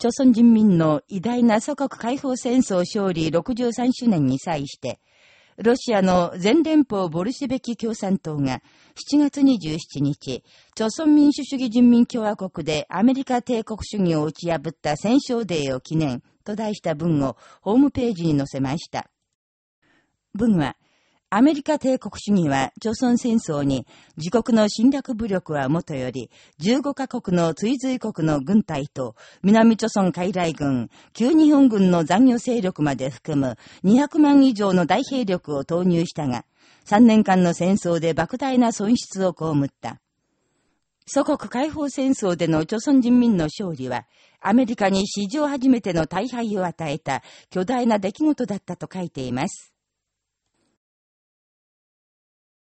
朝鮮人民の偉大な祖国解放戦争勝利63周年に際して、ロシアの全連邦ボルシベキ共産党が7月27日、朝鮮民主主義人民共和国でアメリカ帝国主義を打ち破った戦勝デーを記念と題した文をホームページに載せました。文は、アメリカ帝国主義は、朝鮮戦争に自国の侵略武力はもとより、15カ国の追随国の軍隊と、南朝鮮海来軍、旧日本軍の残余勢力まで含む200万以上の大兵力を投入したが、3年間の戦争で莫大な損失を被った。祖国解放戦争での朝鮮人民の勝利は、アメリカに史上初めての大敗を与えた巨大な出来事だったと書いています。